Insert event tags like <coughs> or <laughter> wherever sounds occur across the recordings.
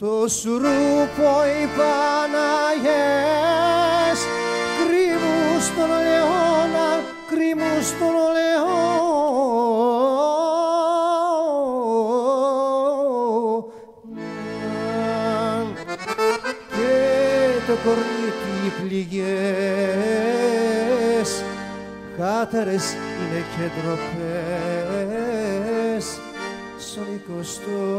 το σουρούπο οι Παναγιές κρύβουν στον λεώνα, κρύβουν στον λεώνα. Και το κορνίκι πληγές χάτερες είναι και ντροπές. Στον 20ο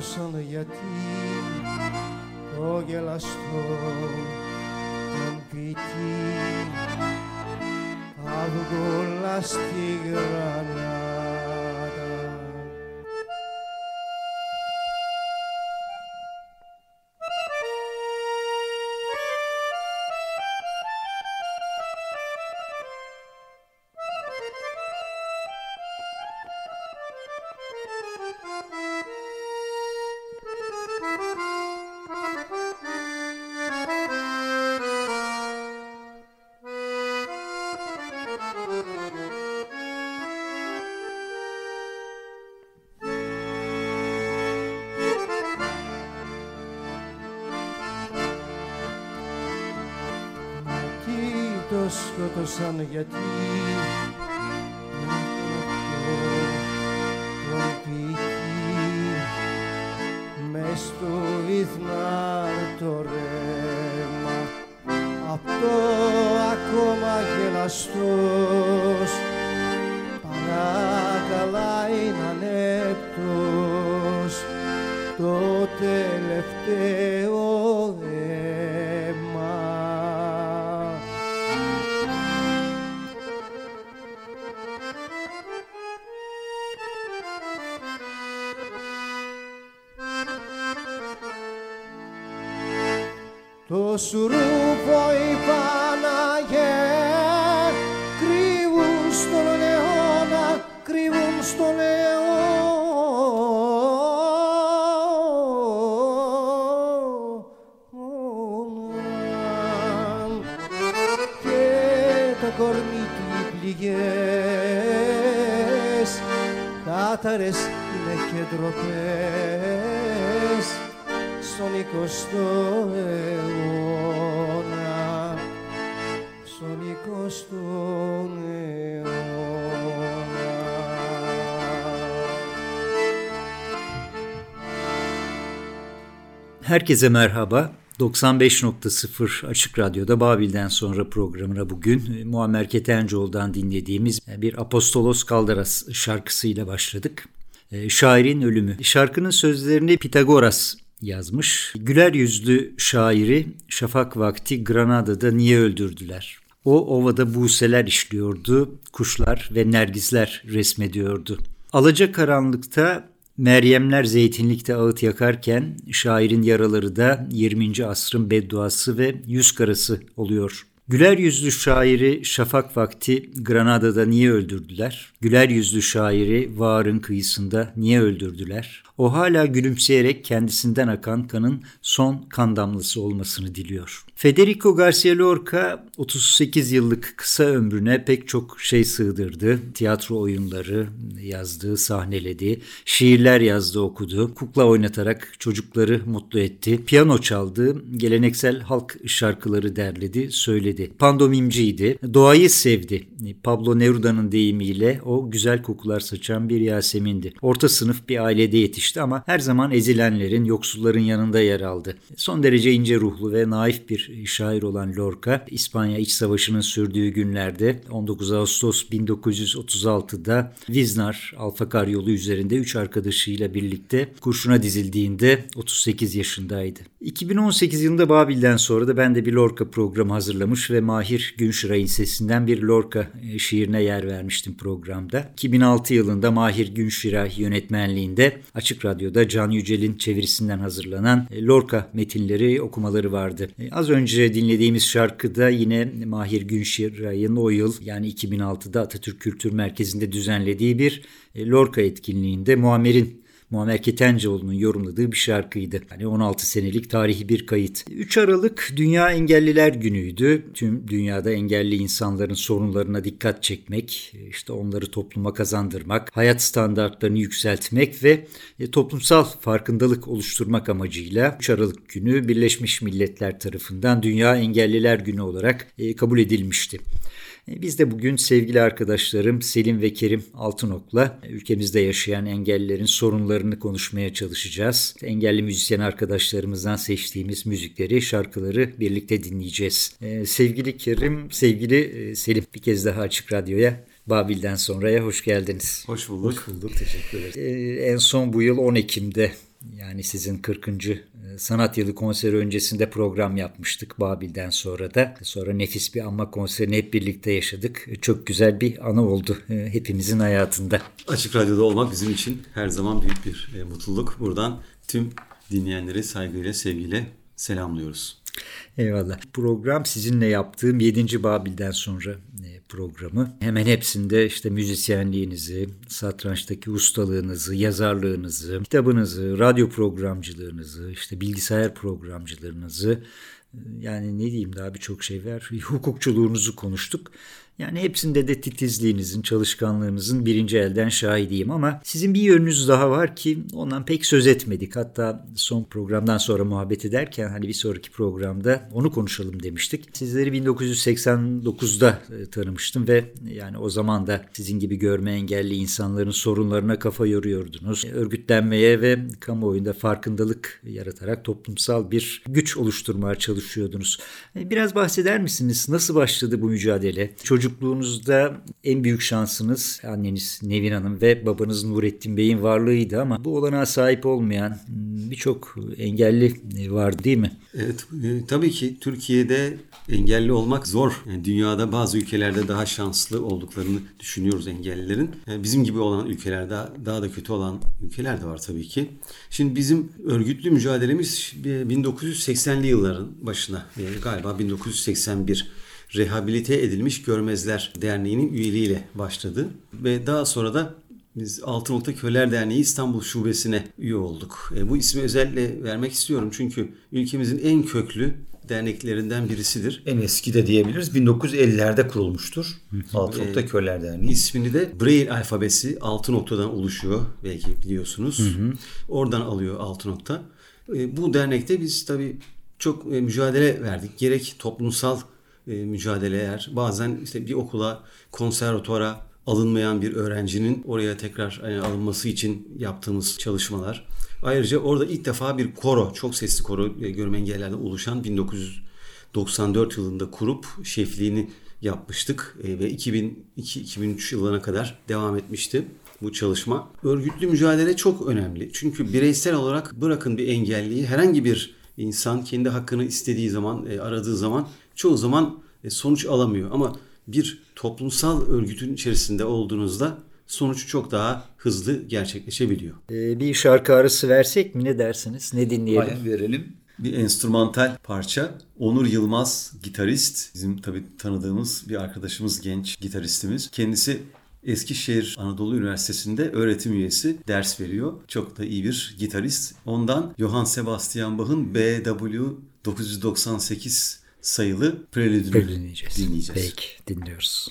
σκότωσαν γιατί το γελαστό τον ποιητή αυγόλα στη γρανά σκότωσαν γιατί τον ποιητή μες στο βυθνάρ το ρέμα. Αυτό ακόμα γελαστός. Παρακαλά είναι ανέπτος. Το τελευταίο Το σουρούπο οι Παναγέ κρύβουν στον αιώνα, κρύβουν στον αιώνα. Και τα κορμί του πληγές, κάταρες είναι και ντροπές στον εικοστό αιώνα, στον εικοστό αιώνα. Herkese merhaba. 95.0 Açık Radyo'da Babil'den sonra programına bugün Muammer Ketencoğlu'dan dinlediğimiz bir Apostolos Kaldaras şarkısıyla başladık. Şairin Ölümü. Şarkının sözlerini Pitagoras yazmış. Güler yüzlü şairi Şafak Vakti Granada'da niye öldürdüler? O ovada buseler işliyordu, kuşlar ve nergisler resmediyordu. Alaca karanlıkta Meryemler zeytinlikte ağıt yakarken şairin yaraları da 20. asrın bedduası ve yüz karası oluyor. Güler yüzlü şairi şafak vakti Granada'da niye öldürdüler? Güler yüzlü şairi Var'ın kıyısında niye öldürdüler? O hala gülümseyerek kendisinden akan kanın son kan damlası olmasını diliyor. Federico Garcia Lorca 38 yıllık kısa ömrüne pek çok şey sığdırdı. Tiyatro oyunları yazdı, sahneledi, şiirler yazdı, okudu, kukla oynatarak çocukları mutlu etti, piyano çaldı, geleneksel halk şarkıları derledi, söyledi. Pandomimciydi, doğayı sevdi. Pablo Neruda'nın deyimiyle o güzel kokular saçan bir Yasemin'di. Orta sınıf bir ailede yetişti ama her zaman ezilenlerin, yoksulların yanında yer aldı. Son derece ince ruhlu ve naif bir şair olan Lorca, İspanya İç Savaşı'nın sürdüğü günlerde 19 Ağustos 1936'da Viznar Alfakar yolu üzerinde üç arkadaşıyla birlikte kurşuna dizildiğinde 38 yaşındaydı. 2018 yılında Babil'den sonra da ben de bir Lorca programı hazırlamış ve Mahir Günşiray'ın sesinden bir Lorca e, şiirine yer vermiştim programda. 2006 yılında Mahir Günşiray yönetmenliğinde Açık Radyo'da Can Yücel'in çevirisinden hazırlanan e, Lorca metinleri okumaları vardı. E, az önce dinlediğimiz şarkıda yine Mahir Günşiray'ın o yıl yani 2006'da Atatürk Kültür Merkezi'nde düzenlediği bir Lorca etkinliğinde Muammer'in Muammer Ketencoğlu'nun yorumladığı bir şarkıydı. Hani 16 senelik tarihi bir kayıt. 3 Aralık Dünya Engelliler Günü'ydü. Tüm dünyada engelli insanların sorunlarına dikkat çekmek, işte onları topluma kazandırmak, hayat standartlarını yükseltmek ve e, toplumsal farkındalık oluşturmak amacıyla 3 Aralık günü Birleşmiş Milletler tarafından Dünya Engelliler Günü olarak e, kabul edilmişti. E, biz de bugün sevgili arkadaşlarım Selim ve Kerim Altınok'la ülkemizde yaşayan engellilerin sorunlarını konuşmaya çalışacağız. Engelli müzisyen arkadaşlarımızdan seçtiğimiz müzikleri, şarkıları birlikte dinleyeceğiz. Ee, sevgili Kerim, sevgili e, Selim bir kez daha Açık Radyo'ya Babil'den sonraya hoş geldiniz. Hoş bulduk. Hoş bulduk. Teşekkür ederiz. Ee, en son bu yıl 10 Ekim'de yani sizin 40. E, sanat yılı konseri öncesinde program yapmıştık Babil'den sonra da. Sonra nefis bir anma konserini hep birlikte yaşadık. E, çok güzel bir anı oldu e, hepimizin hayatında. Açık Radyo'da olmak bizim için her zaman büyük bir mutluluk. Buradan tüm dinleyenleri saygıyla, sevgiyle selamlıyoruz. Eyvallah. Program sizinle yaptığım 7. Babil'den sonra programı. Hemen hepsinde işte müzisyenliğinizi, satrançtaki ustalığınızı, yazarlığınızı, kitabınızı, radyo programcılığınızı, işte bilgisayar programcılığınızı yani ne diyeyim daha birçok şey var. <laughs> Hukukçuluğunuzu konuştuk. Yani hepsinde de titizliğinizin, çalışkanlığınızın birinci elden şahidiyim ama sizin bir yönünüz daha var ki ondan pek söz etmedik. Hatta son programdan sonra muhabbet ederken hani bir sonraki programda onu konuşalım demiştik. Sizleri 1989'da e, tanımıştım ve yani o zaman da sizin gibi görme engelli insanların sorunlarına kafa yoruyordunuz. Örgütlenmeye ve kamuoyunda farkındalık yaratarak toplumsal bir güç oluşturmaya çalışıyordunuz. E, biraz bahseder misiniz? Nasıl başladı bu mücadele? Çocuk çocukluğunuzda en büyük şansınız anneniz Nevin Hanım ve babanız Nurettin Bey'in varlığıydı ama bu olanağa sahip olmayan birçok engelli vardı değil mi? Evet e, tabii ki Türkiye'de engelli olmak zor. Yani dünyada bazı ülkelerde daha şanslı olduklarını düşünüyoruz engellilerin. Yani bizim gibi olan ülkelerde daha da kötü olan ülkeler de var tabii ki. Şimdi bizim örgütlü mücadelemiz 1980'li yılların başına galiba 1981 Rehabilite Edilmiş Görmezler Derneği'nin üyeliğiyle başladı. Ve daha sonra da biz Altınoluk'ta Köler Derneği İstanbul Şubesi'ne üye olduk. E, bu ismi özellikle vermek istiyorum çünkü ülkemizin en köklü derneklerinden birisidir. En eski de diyebiliriz. 1950'lerde kurulmuştur. Altınokta e, Köler Derneği. İsmini de Braille alfabesi altı noktadan oluşuyor. Belki biliyorsunuz. Hı hı. Oradan alıyor altı nokta. E, bu dernekte biz tabii çok e, mücadele verdik. Gerek toplumsal e, mücadeleler. Bazen işte bir okula, konservatuara alınmayan bir öğrencinin oraya tekrar yani alınması için yaptığımız çalışmalar. Ayrıca orada ilk defa bir koro, çok sesli koro e, görme engellerden oluşan 1994 yılında kurup şefliğini yapmıştık e, ve 2002-2003 yıllarına kadar devam etmişti. bu çalışma. Örgütlü mücadele çok önemli. Çünkü bireysel olarak bırakın bir engelliyi herhangi bir insan kendi hakkını istediği zaman, e, aradığı zaman çoğu zaman e, sonuç alamıyor. Ama bir toplumsal örgütün içerisinde olduğunuzda sonuç çok daha hızlı gerçekleşebiliyor. Ee, bir şarkı arası versek mi ne dersiniz? Ne dinleyelim? Aynen verelim. Bir enstrümantal parça. Onur Yılmaz gitarist. Bizim tabii tanıdığımız bir arkadaşımız genç gitaristimiz. Kendisi Eskişehir Anadolu Üniversitesi'nde öğretim üyesi ders veriyor. Çok da iyi bir gitarist. Ondan Johann Sebastian Bach'ın BW 998 sayılı prelüdünü Dinleyeceğiz. dinleyeceğiz. Peki dinliyoruz.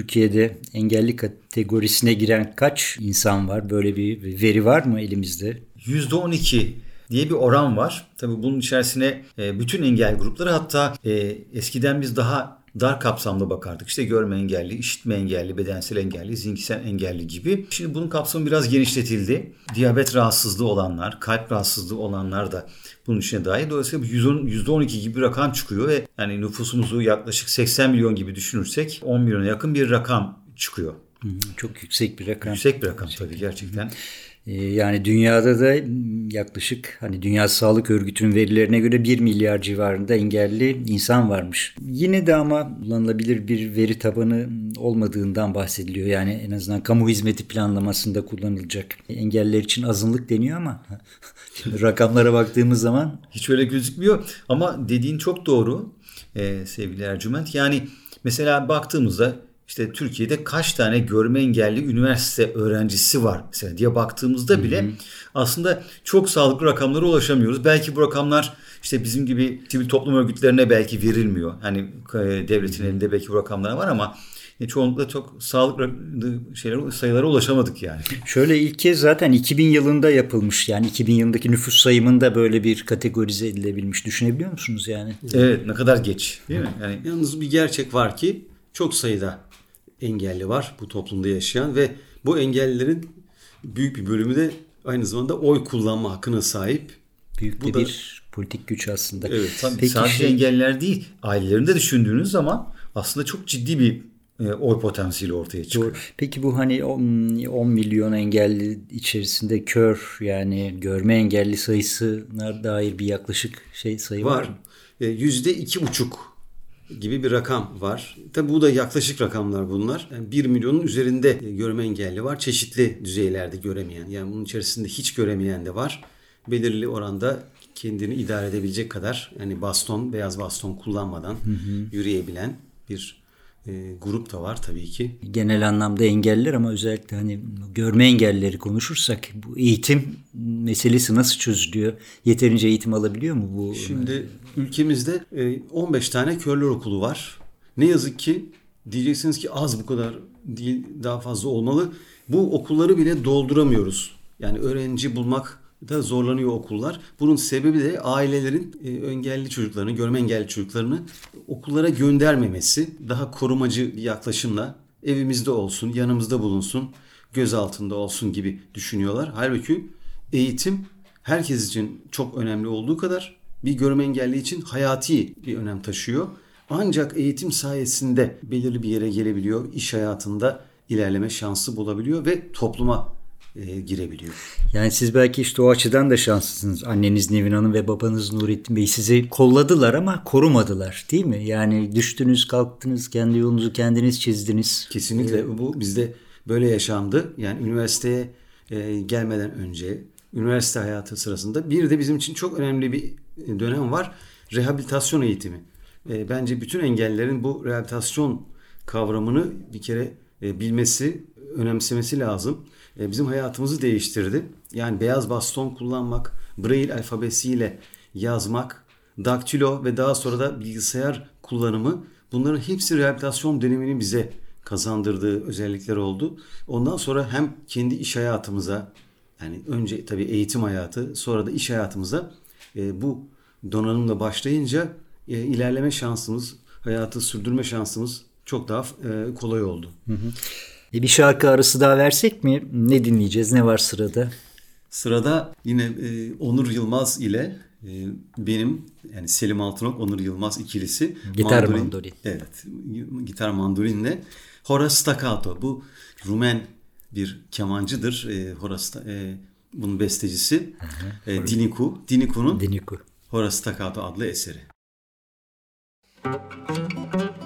Türkiye'de engelli kategorisine giren kaç insan var? Böyle bir veri var mı elimizde? %12 diye bir oran var. Tabii bunun içerisine e, bütün engel grupları hatta e, eskiden biz daha dar kapsamlı bakardık. İşte görme engelli, işitme engelli, bedensel engelli, zihinsel engelli gibi. Şimdi bunun kapsamı biraz genişletildi. Diyabet rahatsızlığı olanlar, kalp rahatsızlığı olanlar da bunun içine dahil. Dolayısıyla %12 gibi bir rakam çıkıyor ve yani nüfusumuzu yaklaşık 80 milyon gibi düşünürsek 10 milyona yakın bir rakam çıkıyor. Çok yüksek bir rakam. Yüksek bir rakam tabii gerçekten. Ee, Yani dünyada da yaklaşık hani Dünya Sağlık Örgütü'nün verilerine göre 1 milyar civarında engelli insan varmış. Yine de ama kullanılabilir bir veri tabanı olmadığından bahsediliyor. Yani en azından kamu hizmeti planlamasında kullanılacak. Engelliler için azınlık deniyor ama <laughs> rakamlara baktığımız zaman Hiç öyle gözükmüyor ama dediğin çok doğru e, sevgili Ercüment. Yani mesela baktığımızda işte Türkiye'de kaç tane görme engelli üniversite öğrencisi var mesela diye baktığımızda bile aslında çok sağlıklı rakamlara ulaşamıyoruz. Belki bu rakamlar işte bizim gibi sivil toplum örgütlerine belki verilmiyor. Hani e, devletin elinde belki bu rakamlar var ama e, çoğunlukla çok sağlıklı şeylere sayılara ulaşamadık yani. Şöyle ilk kez zaten 2000 yılında yapılmış. Yani 2000 yılındaki nüfus sayımında böyle bir kategorize edilebilmiş. Düşünebiliyor musunuz yani? Evet ne kadar geç değil mi? Yani Yalnız bir gerçek var ki çok sayıda engelli var bu toplumda yaşayan ve bu engellilerin büyük bir bölümü de aynı zamanda oy kullanma hakkına sahip Büyük Bu da- bir politik güç aslında. Evet. Tabii Peki sadece şey- engelliler değil, ailelerini de düşündüğünüz zaman aslında çok ciddi bir e, oy potansiyeli ortaya çıkıyor. Doğru. Peki bu hani 10, 10 milyon engelli içerisinde kör yani görme engelli sayısına dair bir yaklaşık şey sayı var, Var. mı? E, Yüzde iki buçuk gibi bir rakam var. Tabi bu da yaklaşık rakamlar bunlar. Yani 1 milyonun üzerinde e, görme engelli var. Çeşitli düzeylerde göremeyen. Yani bunun içerisinde hiç göremeyen de var. Belirli oranda kendini idare edebilecek kadar yani baston, beyaz baston kullanmadan yürüyebilen bir e, grup da var tabii ki. Genel anlamda engelliler ama özellikle hani görme engellileri konuşursak bu eğitim meselesi nasıl çözülüyor? Yeterince eğitim alabiliyor mu bu? Şimdi ülkemizde e, 15 tane körler okulu var. Ne yazık ki diyeceksiniz ki az bu kadar değil daha fazla olmalı. Bu okulları bile dolduramıyoruz. Yani öğrenci bulmak da zorlanıyor okullar. Bunun sebebi de ailelerin e, engelli çocuklarını, görme engelli çocuklarını okullara göndermemesi. Daha korumacı bir yaklaşımla evimizde olsun, yanımızda bulunsun, göz altında olsun gibi düşünüyorlar. Halbuki eğitim herkes için çok önemli olduğu kadar bir görme engelli için hayati bir önem taşıyor. Ancak eğitim sayesinde belirli bir yere gelebiliyor, iş hayatında ilerleme şansı bulabiliyor ve topluma e, girebiliyor. Yani siz belki işte o açıdan da şanslısınız. Anneniz Nevin Hanım ve babanız Nurettin Bey sizi kolladılar ama korumadılar değil mi? Yani düştünüz kalktınız kendi yolunuzu kendiniz çizdiniz. Kesinlikle bu bizde böyle yaşandı. Yani üniversiteye e, gelmeden önce, üniversite hayatı sırasında bir de bizim için çok önemli bir dönem var. Rehabilitasyon eğitimi. E, bence bütün engellilerin bu rehabilitasyon kavramını bir kere e, bilmesi, önemsemesi lazım. E, bizim hayatımızı değiştirdi. Yani beyaz baston kullanmak, Braille alfabesiyle yazmak, daktilo ve daha sonra da bilgisayar kullanımı bunların hepsi rehabilitasyon dönemini bize kazandırdığı özellikler oldu. Ondan sonra hem kendi iş hayatımıza yani önce tabii eğitim hayatı sonra da iş hayatımıza e, bu donanımla başlayınca e, ilerleme şansımız, hayatı sürdürme şansımız çok daha e, kolay oldu. E bir şarkı arası daha versek mi? Ne dinleyeceğiz? Ne var sırada? Sırada yine e, Onur Yılmaz ile e, benim yani Selim Altınok Onur Yılmaz ikilisi Gitar mandolin. Evet. Gitar mandolinle Horace Staccato. Bu Rumen bir kemancıdır. E, Horace e, bunun bestecisi. E, Diniku. Diniku'nun Deniku. Horace Staccato adlı eseri. Thank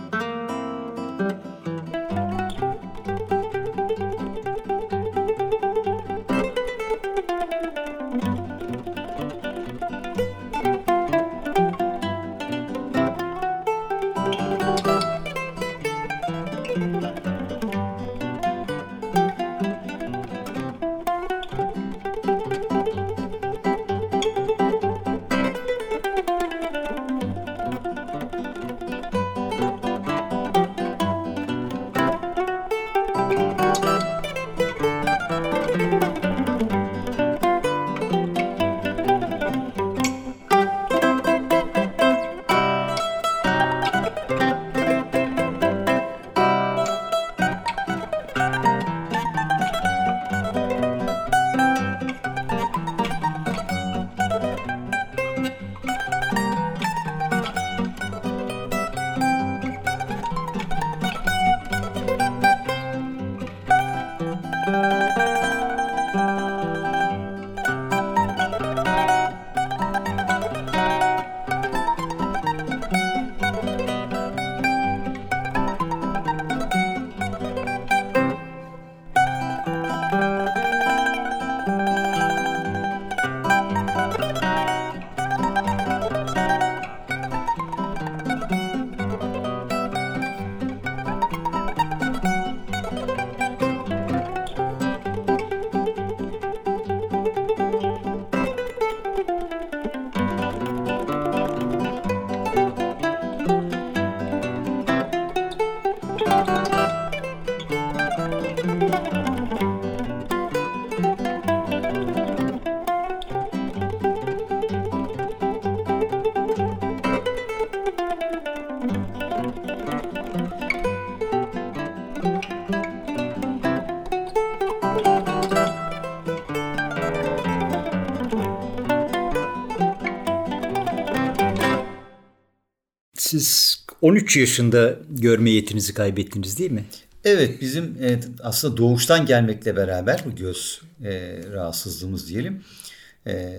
Siz 13 yaşında görme yetinizi kaybettiniz değil mi? Evet bizim e, aslında doğuştan gelmekle beraber bu göz e, rahatsızlığımız diyelim. E,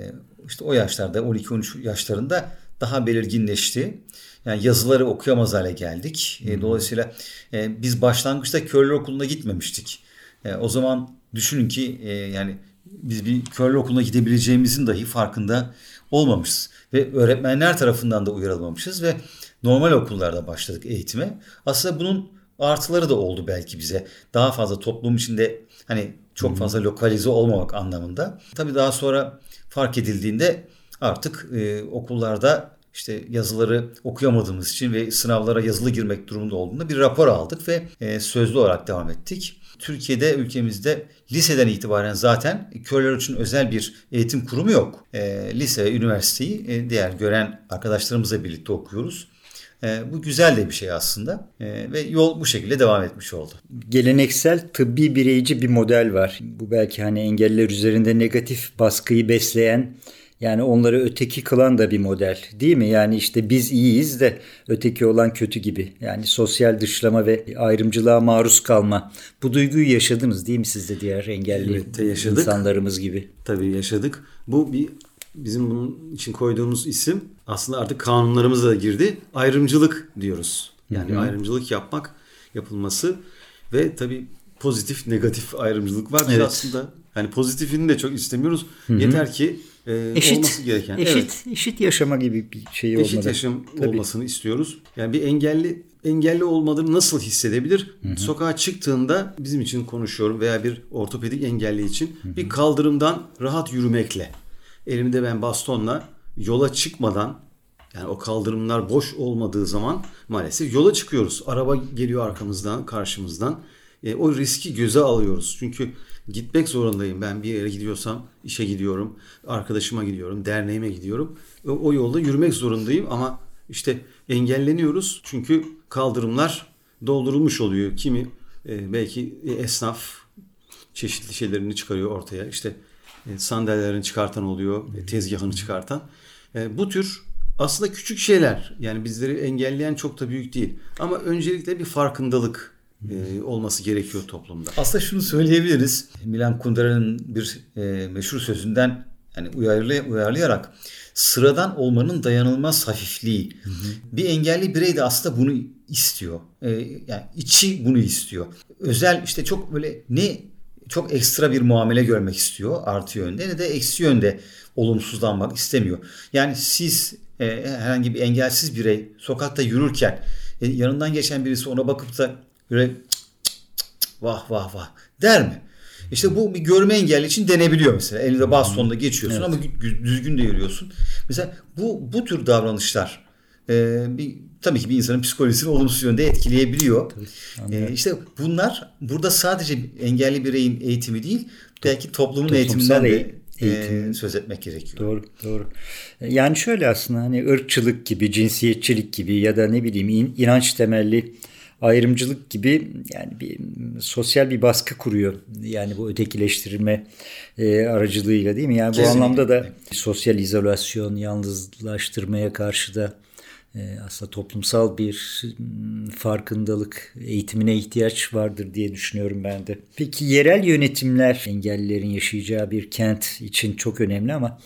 işte o yaşlarda 12-13 yaşlarında daha belirginleşti. Yani yazıları okuyamaz hale geldik. E, dolayısıyla e, biz başlangıçta körler okuluna gitmemiştik. E, o zaman düşünün ki e, yani biz bir körler okuluna gidebileceğimizin dahi farkında olmamışız. Ve öğretmenler tarafından da uyarılmamışız ve normal okullarda başladık eğitime. Aslında bunun artıları da oldu belki bize. Daha fazla toplum içinde hani çok fazla lokalize olmamak anlamında. Tabii daha sonra fark edildiğinde artık e, okullarda işte yazıları okuyamadığımız için ve sınavlara yazılı girmek durumunda olduğunda bir rapor aldık ve e, sözlü olarak devam ettik. Türkiye'de ülkemizde liseden itibaren zaten körler için özel bir eğitim kurumu yok. E, lise ve üniversiteyi e, diğer gören arkadaşlarımızla birlikte okuyoruz. E, bu güzel de bir şey aslında e, ve yol bu şekilde devam etmiş oldu. Geleneksel tıbbi bireyci bir model var. Bu belki hani engelliler üzerinde negatif baskıyı besleyen yani onları öteki kılan da bir model değil mi? Yani işte biz iyiyiz de öteki olan kötü gibi. Yani sosyal dışlama ve ayrımcılığa maruz kalma. Bu duyguyu yaşadınız değil mi siz de diğer engelli Elbette yaşadık. insanlarımız gibi? Tabii yaşadık. Bu bir bizim bunun için koyduğumuz isim aslında artık kanunlarımıza da girdi. Ayrımcılık diyoruz. Yani ayrımcılık yapmak, yapılması ve tabii pozitif, negatif ayrımcılık var. Evet. aslında hani pozitifini de çok istemiyoruz. Yeter ki e, Eşit, olması gereken. eşit, Evet. eşit yaşama gibi bir şey Eşit olmalı. yaşam Tabii. olmasını istiyoruz. Yani bir engelli engelli olmadığını nasıl hissedebilir? Sokağa çıktığında bizim için konuşuyorum veya bir ortopedik engelli için bir kaldırımdan rahat yürümekle. Elimde ben bastonla yola çıkmadan yani o kaldırımlar boş olmadığı zaman maalesef yola çıkıyoruz. Araba geliyor arkamızdan, karşımızdan. E, o riski göze alıyoruz. Çünkü gitmek zorundayım. Ben bir yere gidiyorsam işe gidiyorum, arkadaşıma gidiyorum, derneğime gidiyorum. O, o yolda yürümek zorundayım ama işte engelleniyoruz. Çünkü kaldırımlar doldurulmuş oluyor. Kimi e, belki esnaf çeşitli şeylerini çıkarıyor ortaya. İşte e, sandalyelerini çıkartan oluyor, e, tezgahını çıkartan. E, bu tür aslında küçük şeyler. Yani bizleri engelleyen çok da büyük değil. Ama öncelikle bir farkındalık e, olması gerekiyor toplumda. Aslında şunu söyleyebiliriz. Milan Kundera'nın bir e, meşhur sözünden yani uyarlay- uyarlayarak sıradan olmanın dayanılmaz hafifliği. Bir engelli birey de aslında bunu istiyor. E, yani içi bunu istiyor. Özel işte çok böyle ne çok ekstra bir muamele görmek istiyor artı yönde ne de eksi yönde olumsuzlanmak istemiyor. Yani siz e, herhangi bir engelsiz birey sokakta yürürken e, yanından geçen birisi ona bakıp da böyle vah vah vah der mi? İşte bu bir görme engelli için denebiliyor mesela. Elinde bastonla geçiyorsun ama gü- düzgün de yürüyorsun. Mesela bu bu tür davranışlar e, bir, tabii ki bir insanın psikolojisini olumsuz yönde etkileyebiliyor. E, işte bunlar burada sadece engelli bireyin eğitimi değil belki toplumun Toplumsal eğitiminden de eğ- eğitim. e, söz etmek gerekiyor. Doğru, doğru. Yani şöyle aslında hani ırkçılık gibi, cinsiyetçilik gibi ya da ne bileyim in- inanç temelli ayrımcılık gibi yani bir sosyal bir baskı kuruyor. Yani bu ötekileştirilme e, aracılığıyla değil mi? Yani bu Kesinlikle. anlamda da sosyal izolasyon, yalnızlaştırmaya karşı da e, aslında toplumsal bir mm, farkındalık eğitimine ihtiyaç vardır diye düşünüyorum ben de. Peki yerel yönetimler engellilerin yaşayacağı bir kent için çok önemli ama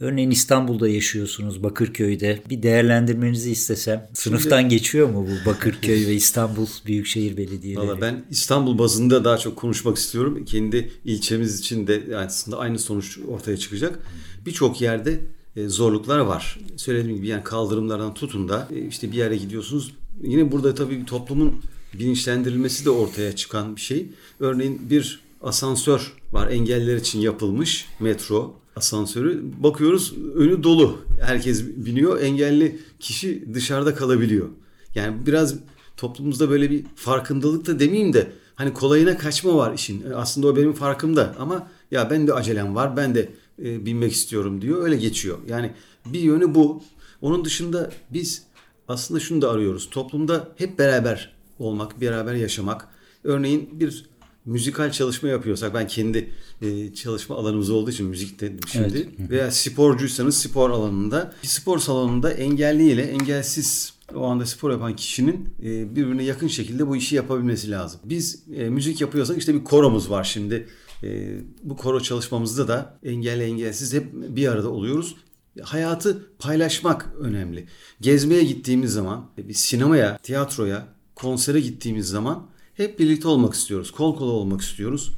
örneğin İstanbul'da yaşıyorsunuz Bakırköy'de bir değerlendirmenizi istesem sınıftan geçiyor mu bu Bakırköy ve İstanbul Büyükşehir Belediyeleri? Valla ben İstanbul bazında daha çok konuşmak istiyorum. Kendi ilçemiz için de aslında aynı sonuç ortaya çıkacak. Birçok yerde zorluklar var. Söylediğim gibi yani kaldırımlardan tutun da e, işte bir yere gidiyorsunuz. Yine burada tabii toplumun bilinçlendirilmesi de ortaya çıkan bir şey. Örneğin bir asansör var engeller için yapılmış metro asansörü. Bakıyoruz önü dolu. Herkes biniyor. Engelli kişi dışarıda kalabiliyor. Yani biraz toplumumuzda böyle bir farkındalık da demeyeyim de hani kolayına kaçma var işin. E, Aslında o benim farkımda ama ya ben de acelem var ben de e, binmek istiyorum diyor öyle geçiyor. Yani bir yönü bu. Onun dışında biz aslında şunu da arıyoruz. Toplumda hep beraber olmak, beraber yaşamak. Örneğin bir müzikal çalışma yapıyorsak ben kendi e, çalışma alanımız olduğu için müzik dedim şimdi veya sporcuysanız spor alanında bir spor salonunda engelli ile engelsiz o anda spor yapan kişinin e, birbirine yakın şekilde bu işi yapabilmesi lazım. Biz e, müzik yapıyorsak işte bir koromuz var şimdi. E, bu koro çalışmamızda da engelli engelsiz hep bir arada oluyoruz. Hayatı paylaşmak önemli. Gezmeye gittiğimiz zaman, bir sinemaya, tiyatroya, konsere gittiğimiz zaman hep birlikte olmak istiyoruz. Kol kola olmak istiyoruz.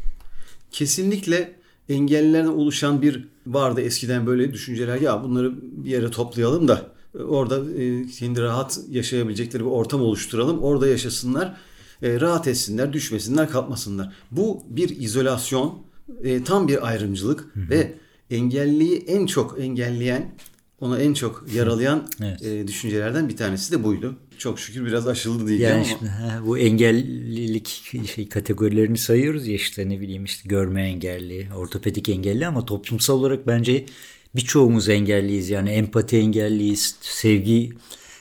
Kesinlikle engellilerden oluşan bir vardı eskiden böyle düşünceler. Ya bunları bir yere toplayalım da orada e, kendi rahat yaşayabilecekleri bir ortam oluşturalım. Orada yaşasınlar, e, rahat etsinler, düşmesinler, kalkmasınlar. Bu bir izolasyon, e, tam bir ayrımcılık ve engelliyi en çok engelleyen, onu en çok yaralayan Evet. e, düşüncelerden bir tanesi de buydu. Çok şükür biraz aşıldı diyeceğim Yani ama. şimdi, ha, bu engellilik şey kategorilerini sayıyoruz ya işte ne bileyim işte görme engelli, ortopedik engelli ama toplumsal olarak bence birçoğumuz engelliyiz. Yani empati engelliyiz, sevgi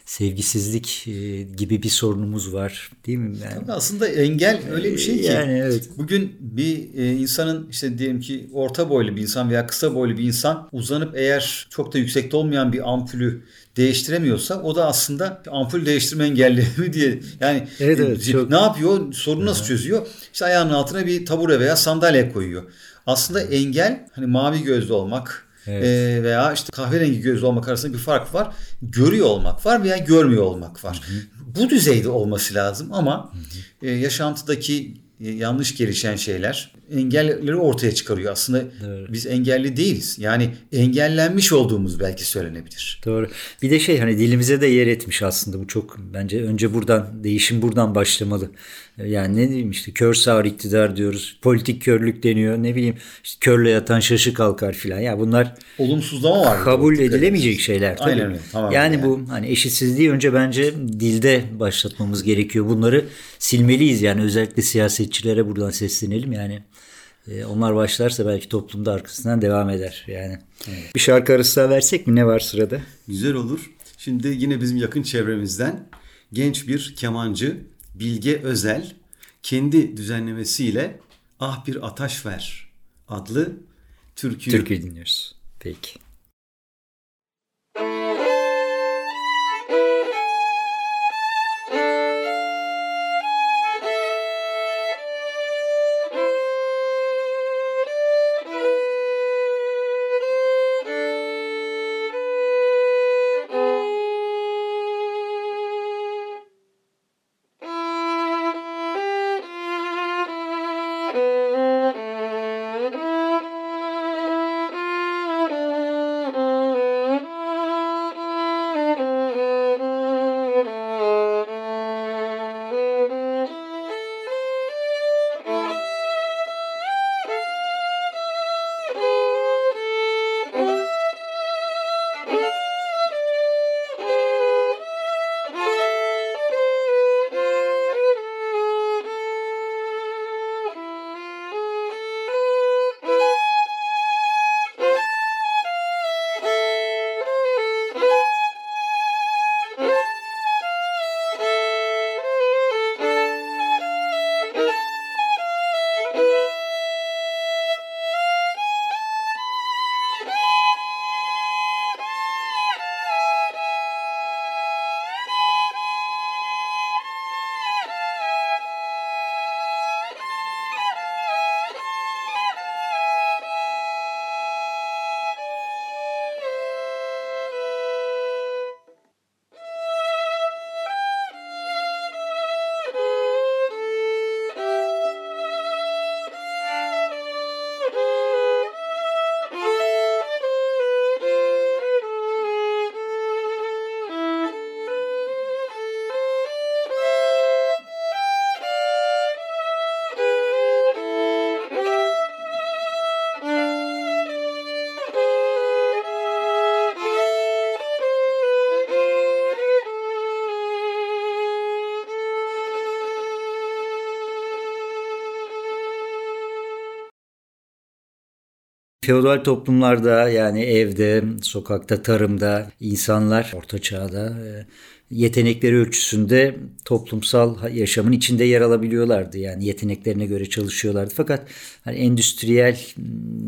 sevgisizlik e, gibi bir sorunumuz var değil mi? Yani, Aslında engel öyle bir şey ki. Yani evet. Bugün bir e, insanın işte diyelim ki orta boylu bir insan veya kısa boylu bir insan uzanıp eğer çok da yüksekte olmayan bir ampulü değiştiremiyorsa o da aslında ampul değiştirme engelli <laughs> mi diye yani Evet, evet, e, çok- ne yapıyor sorunu nasıl çözüyor işte ayağının altına bir tabure veya sandalye koyuyor aslında engel hani mavi gözlü olmak Evet. e, veya işte kahverengi gözlü olmak arasında bir fark var. Görüyor olmak var veya görmüyor olmak var. Bu düzeyde olması lazım ama e, yaşantıdaki e, yanlış gelişen şeyler engelleri ortaya çıkarıyor. Aslında biz engelli değiliz. Yani engellenmiş olduğumuz belki söylenebilir. Doğru. Bir de şey hani dilimize de yer etmiş aslında bu çok bence önce buradan değişim buradan başlamalı. Yani ne diyeyim işte kör sağır iktidar diyoruz. Politik körlük deniyor. Ne bileyim işte körle yatan şaşı kalkar filan. Ya bunlar Olumsuzlama var. kabul edilemeyecek edin. şeyler. tabii. Aynen öyle. Tamamen yani, yani. bu hani eşitsizliği önce bence dilde başlatmamız gerekiyor. Bunları silmeliyiz yani özellikle siyasetçilere buradan seslenelim yani. E, Onlar başlarsa belki toplumda arkasından devam eder yani. Bir şarkı arası daha versek mi? Ne var sırada? Güzel olur. Şimdi yine bizim yakın çevremizden genç bir kemancı Bilge Özel kendi düzenlemesiyle Ah Bir Ataş Ver adlı türküyü Türküyü dinliyoruz. Peki. Feodal toplumlarda yani evde, sokakta, tarımda insanlar orta çağda e, yetenekleri ölçüsünde toplumsal yaşamın içinde yer alabiliyorlardı. Yani yeteneklerine göre çalışıyorlardı. Fakat hani endüstriyel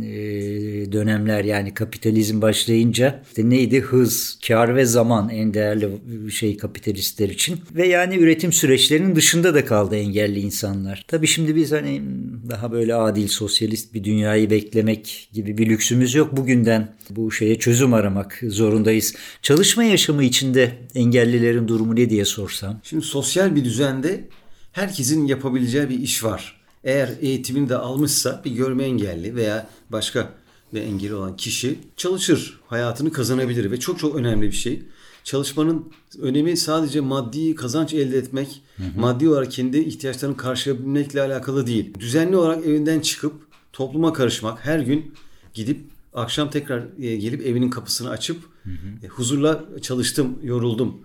e, dönemler yani kapitalizm başlayınca işte neydi? Hız, kar ve zaman en değerli şey kapitalistler için. Ve yani üretim süreçlerinin dışında da kaldı engelli insanlar. Tabii şimdi biz hani daha böyle adil, sosyalist bir dünyayı beklemek gibi bir lüksümüz yok. Bugünden bu şeye çözüm aramak zorundayız. Çalışma yaşamı içinde engellilerin durumu ne diye sorsam? Şimdi sosyal bir düzende herkesin yapabileceği bir iş var. Eğer eğitimini de almışsa bir görme engelli veya başka bir engeli olan kişi çalışır, hayatını kazanabilir ve çok çok önemli bir şey. Çalışmanın önemi sadece maddi kazanç elde etmek, hı hı. maddi olarak kendi ihtiyaçlarını karşılayabilmekle alakalı değil. Düzenli olarak evinden çıkıp topluma karışmak, her gün gidip akşam tekrar e, gelip evinin kapısını açıp hı hı. E, huzurla çalıştım, yoruldum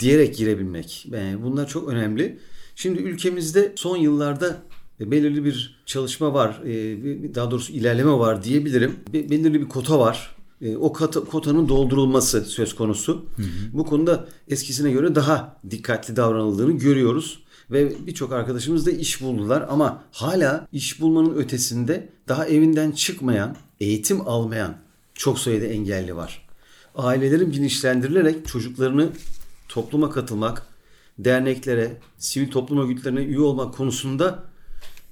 diyerek girebilmek. Yani bunlar çok önemli. Şimdi ülkemizde son yıllarda e, belirli bir çalışma var, daha doğrusu ilerleme var diyebilirim. Belirli bir kota var. O kotanın doldurulması söz konusu. Hı hı. Bu konuda eskisine göre daha dikkatli davranıldığını görüyoruz. Ve birçok arkadaşımız da iş buldular ama hala iş bulmanın ötesinde daha evinden çıkmayan, eğitim almayan çok sayıda engelli var. Ailelerin bilinçlendirilerek çocuklarını topluma katılmak, derneklere, sivil toplum örgütlerine üye olmak konusunda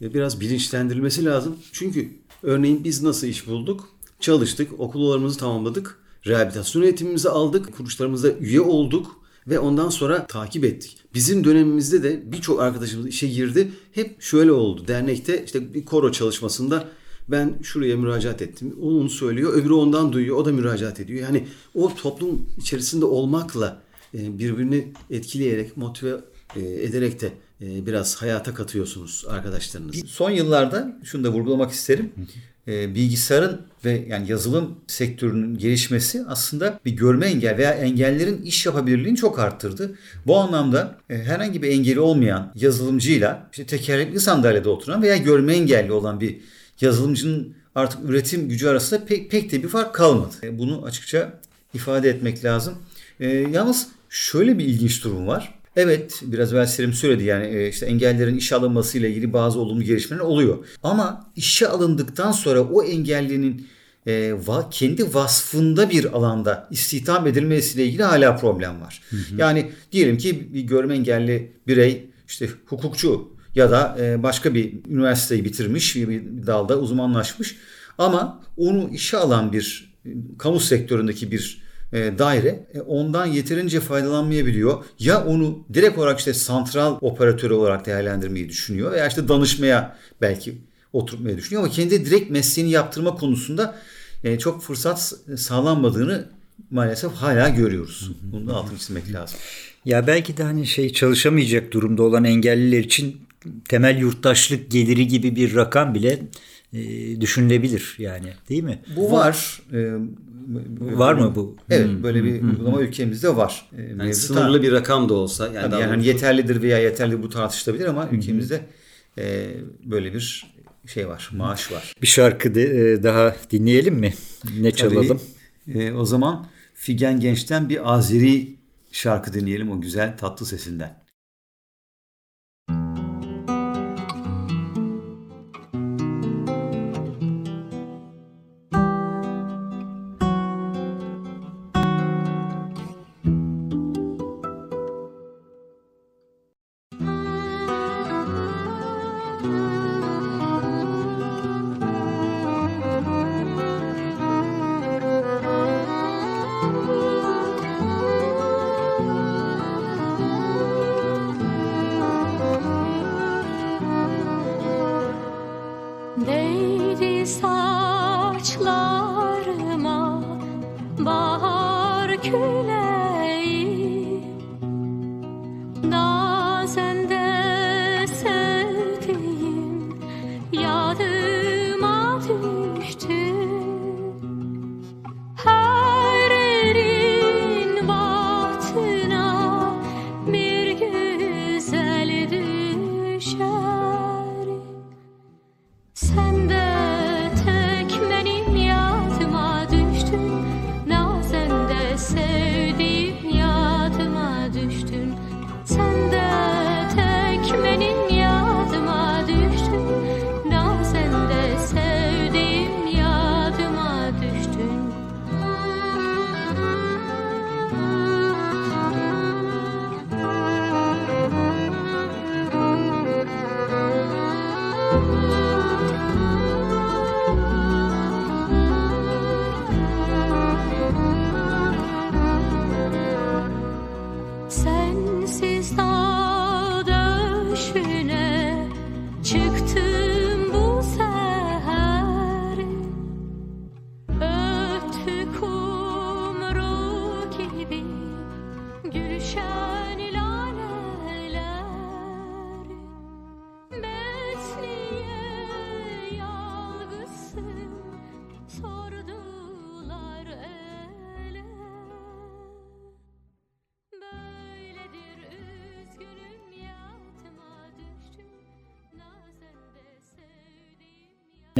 e, biraz bilinçlendirilmesi lazım. Çünkü örneğin biz nasıl iş bulduk? Çalıştık, okullarımızı tamamladık, rehabilitasyon eğitimimizi aldık, kuruluşlarımızda üye olduk ve ondan sonra takip ettik. Bizim dönemimizde de birçok arkadaşımız işe girdi. Hep şöyle oldu. Dernekte işte bir koro çalışmasında ben şuraya müracaat ettim. O onu söylüyor. Öbürü ondan duyuyor. O da müracaat ediyor. Yani o toplum içerisinde olmakla e, birbirini etkileyerek, motive e, ederek de e, biraz hayata katıyorsunuz arkadaşlarınız. Son yıllarda şunu da vurgulamak isterim. Bilgisayarın ve yani yazılım sektörünün gelişmesi aslında bir görme engel veya engellerin iş yapabilirliğini çok arttırdı. Bu anlamda herhangi bir engeli olmayan yazılımcıyla işte tekerlekli sandalyede oturan veya görme engelli olan bir yazılımcının artık üretim gücü arasında pek, pek de bir fark kalmadı. Bunu açıkça ifade etmek lazım. E, yalnız şöyle bir ilginç durum var. Evet biraz evvel Selim söyledi yani e, işte engellerin işe alınması ile ilgili bazı olumlu gelişmeler oluyor. Ama işe alındıktan sonra o engellinin e, va, kendi vasfında bir alanda istihdam edilmesiyle ilgili hala problem var. Hı hı. Yani diyelim ki bir görme engelli birey işte hukukçu ya da e, başka bir üniversiteyi bitirmiş bir dalda uzmanlaşmış ama onu işe alan bir kamu sektöründeki bir e, daire e, ondan yeterince faydalanmayabiliyor. Ya onu direkt olarak işte santral operatörü olarak değerlendirmeyi düşünüyor veya işte danışmaya belki oturtmayı düşünüyor ama kendi direkt mesleğini yaptırma konusunda e, çok fırsat sağlanmadığını maalesef hala görüyoruz. Bunu da altını çizmek lazım. Ya belki de hani şey çalışamayacak durumda olan engelliler için temel yurttaşlık geliri gibi bir rakam bile e, düşünülebilir yani değil mi? Bu var. E, var mı bu? Evet hmm. böyle bir hmm. uygulama ülkemizde var. E, yani sınırlı bir rakam da olsa. Yani, yani, yani yeterlidir veya yeterli bu tartışılabilir ama ülkemizde e, böyle bir şey var, maaş var. Bir şarkı de, e, daha dinleyelim mi? Ne çalalım? E, o zaman Figen Genç'ten bir Azeri şarkı dinleyelim o güzel tatlı sesinden.